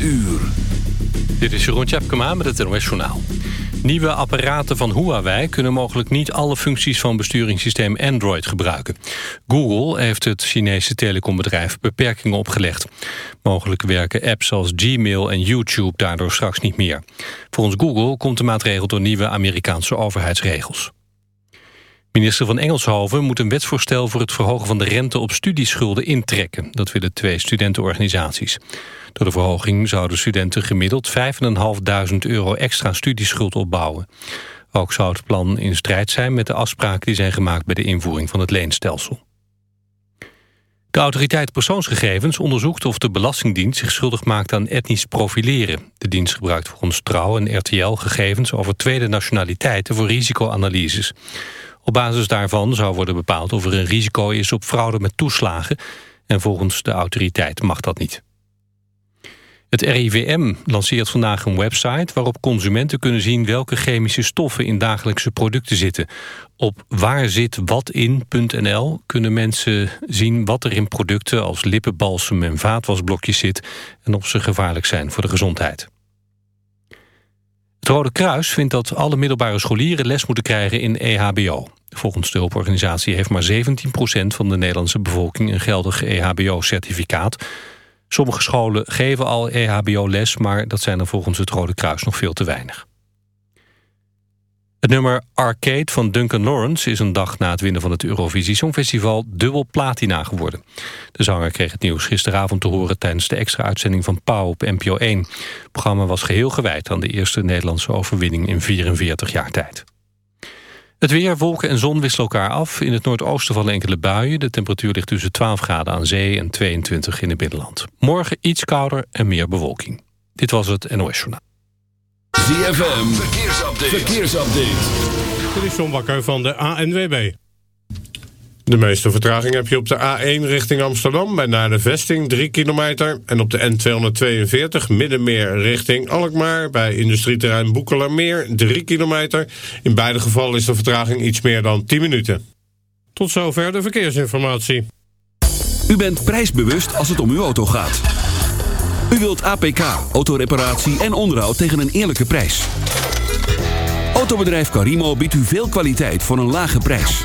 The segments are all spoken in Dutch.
uur. Dit is Jeroen Tjepkema met het NOS Journaal. Nieuwe apparaten van Huawei kunnen mogelijk niet alle functies van besturingssysteem Android gebruiken. Google heeft het Chinese telecombedrijf beperkingen opgelegd. Mogelijk werken apps als Gmail en YouTube daardoor straks niet meer. Volgens Google komt de maatregel door nieuwe Amerikaanse overheidsregels. Minister van Engelshoven moet een wetsvoorstel voor het verhogen van de rente op studieschulden intrekken. Dat willen twee studentenorganisaties. Door de verhoging zouden studenten gemiddeld 5.500 euro extra studieschuld opbouwen. Ook zou het plan in strijd zijn met de afspraken die zijn gemaakt bij de invoering van het leenstelsel. De autoriteit persoonsgegevens onderzoekt of de Belastingdienst zich schuldig maakt aan etnisch profileren. De dienst gebruikt volgens Trouw en RTL gegevens over tweede nationaliteiten voor risicoanalyses. Op basis daarvan zou worden bepaald of er een risico is op fraude met toeslagen en volgens de autoriteit mag dat niet. Het RIVM lanceert vandaag een website waarop consumenten kunnen zien welke chemische stoffen in dagelijkse producten zitten. Op waarzitwatin.nl kunnen mensen zien wat er in producten als lippenbalsem en vaatwasblokjes zit en of ze gevaarlijk zijn voor de gezondheid. Het Rode Kruis vindt dat alle middelbare scholieren les moeten krijgen in EHBO. Volgens de hulporganisatie heeft maar 17% van de Nederlandse bevolking een geldig EHBO-certificaat. Sommige scholen geven al EHBO-les, maar dat zijn er volgens het Rode Kruis nog veel te weinig. Het nummer Arcade van Duncan Lawrence is een dag na het winnen van het Eurovisie Songfestival dubbel platina geworden. De zanger kreeg het nieuws gisteravond te horen tijdens de extra uitzending van Pauw op NPO 1. Het programma was geheel gewijd aan de eerste Nederlandse overwinning in 44 jaar tijd. Het weer, wolken en zon wisselen elkaar af. In het noordoosten vallen enkele buien. De temperatuur ligt tussen 12 graden aan zee en 22 in het binnenland. Morgen iets kouder en meer bewolking. Dit was het NOS Journaal. ZFM, verkeersupdate. verkeersupdate. Dit is John Bakker van de ANWB. De meeste vertraging heb je op de A1 richting Amsterdam... bij naar de vesting 3 kilometer. En op de N242 Middenmeer richting Alkmaar... bij industrieterrein Boekelermeer 3 kilometer. In beide gevallen is de vertraging iets meer dan 10 minuten. Tot zover de verkeersinformatie. U bent prijsbewust als het om uw auto gaat. U wilt APK, autoreparatie en onderhoud tegen een eerlijke prijs. Autobedrijf Carimo biedt u veel kwaliteit voor een lage prijs.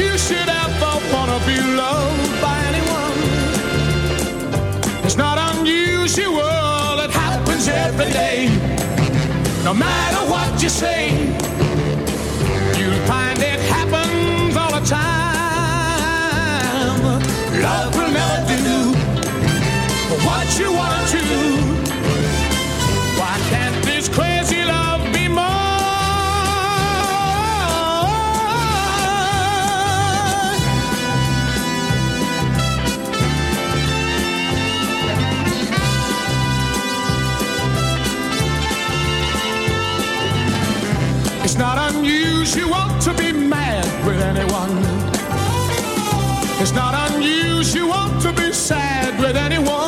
If you should ever wanna be loved by anyone, it's not unusual, it happens every day. No matter what you say, unusual to be sad with anyone.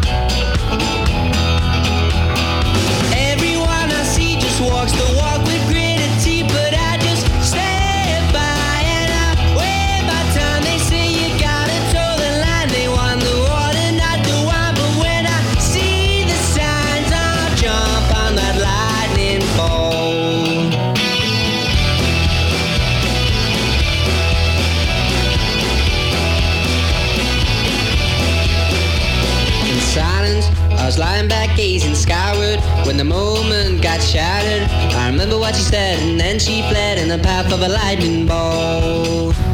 gazing skyward when the moment got shattered. I remember what she said, and then she fled in the path of a lightning bolt.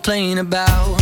Complain about.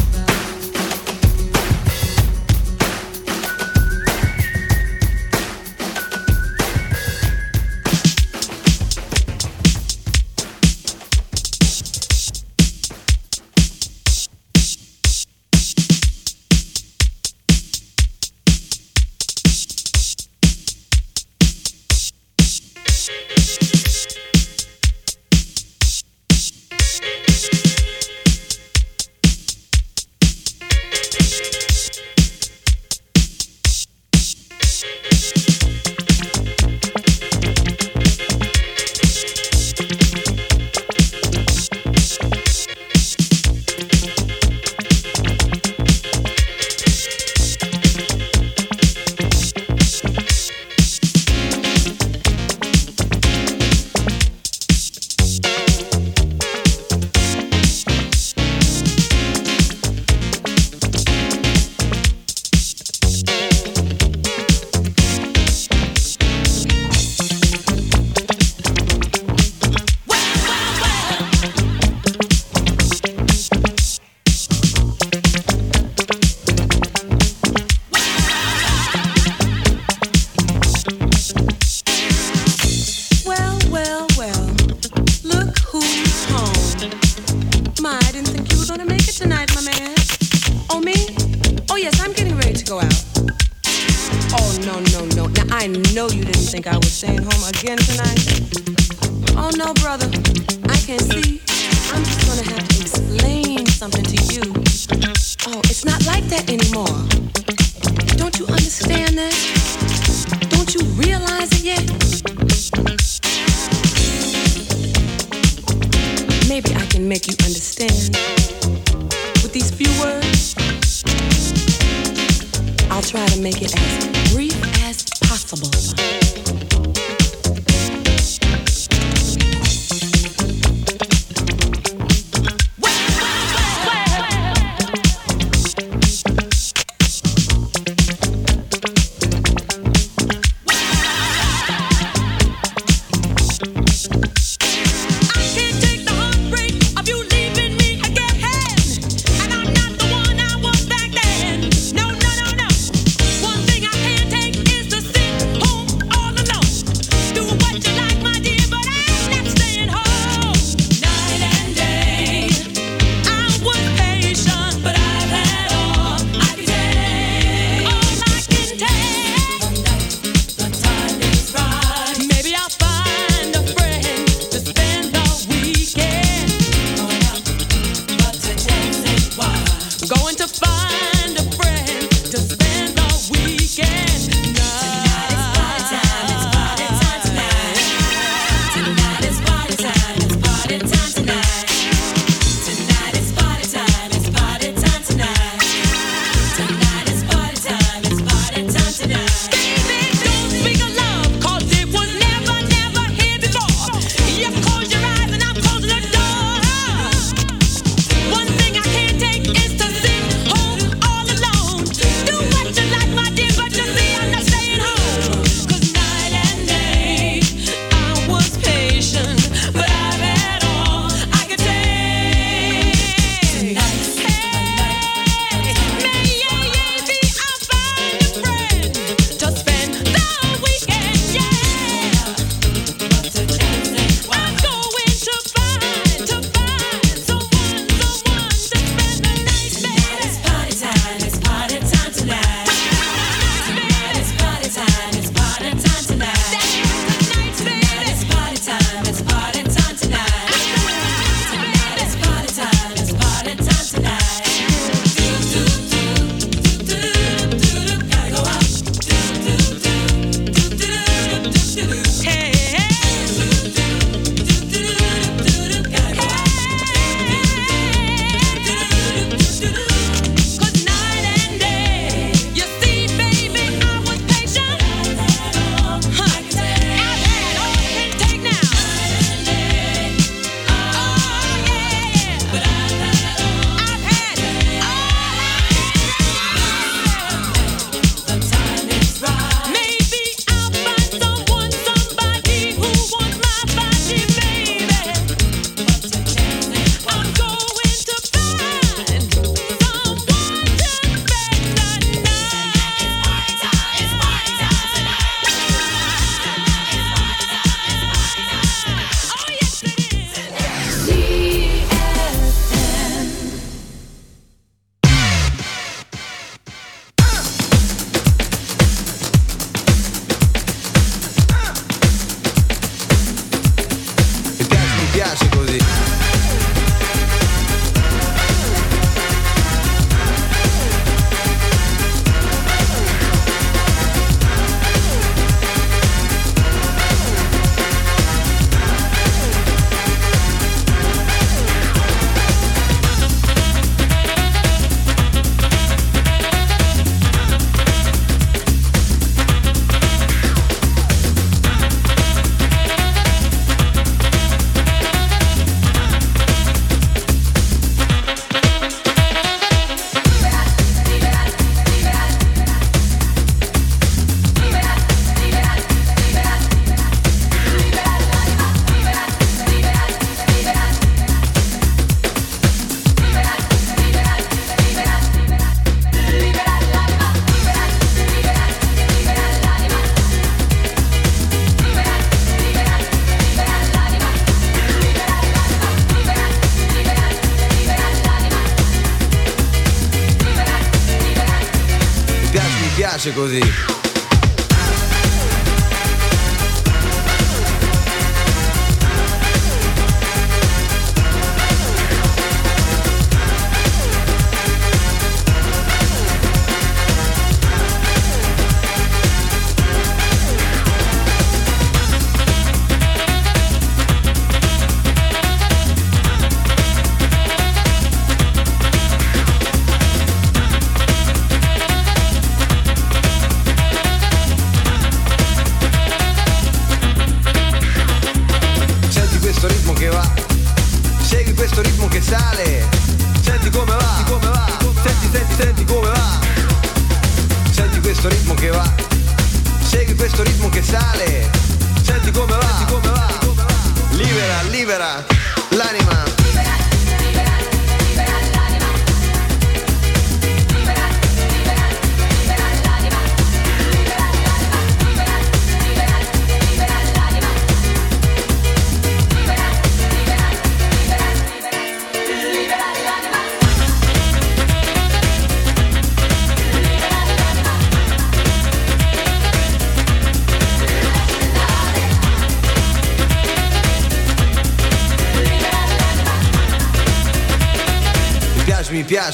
Piace così.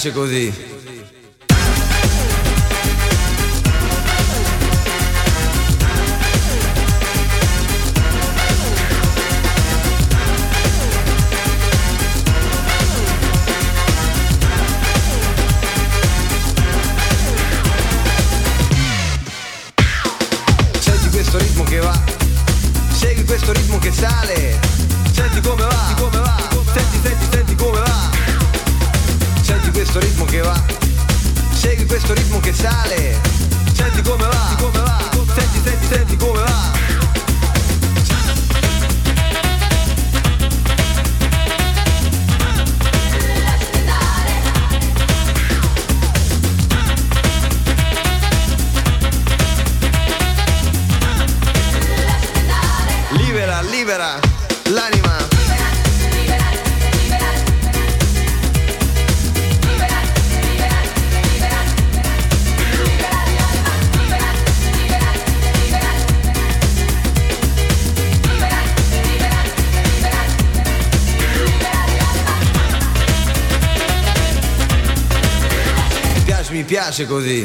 piace così. Libera, l'anima. Mi piace così.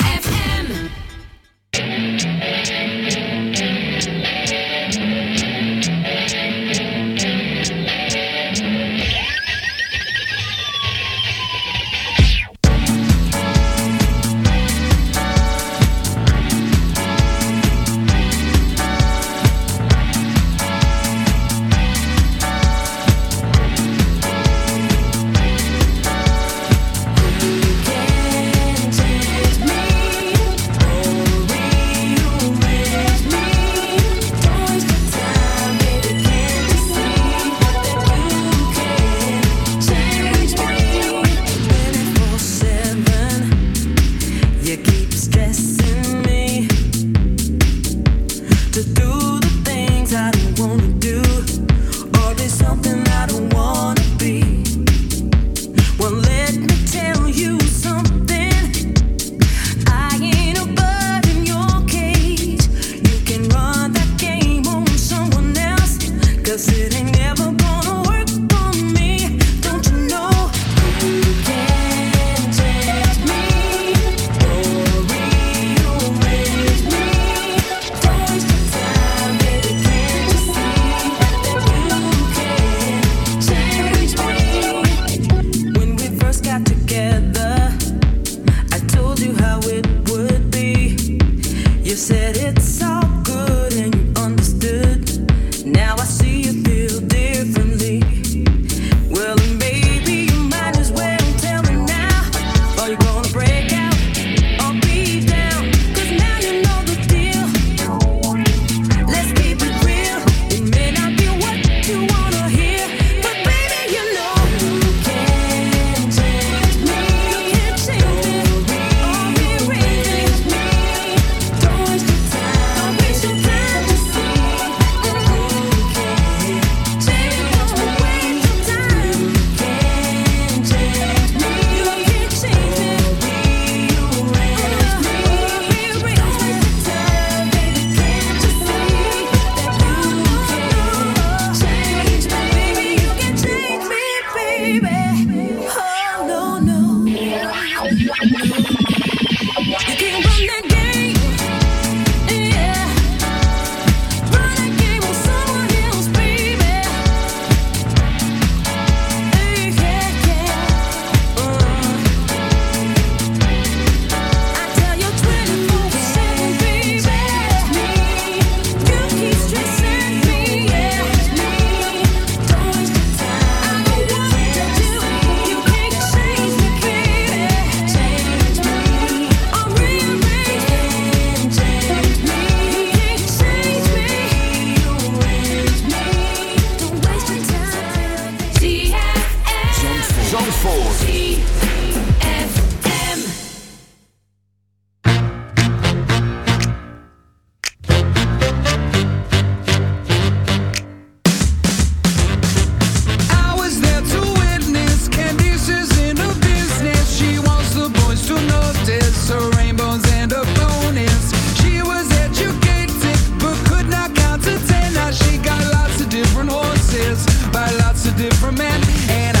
man and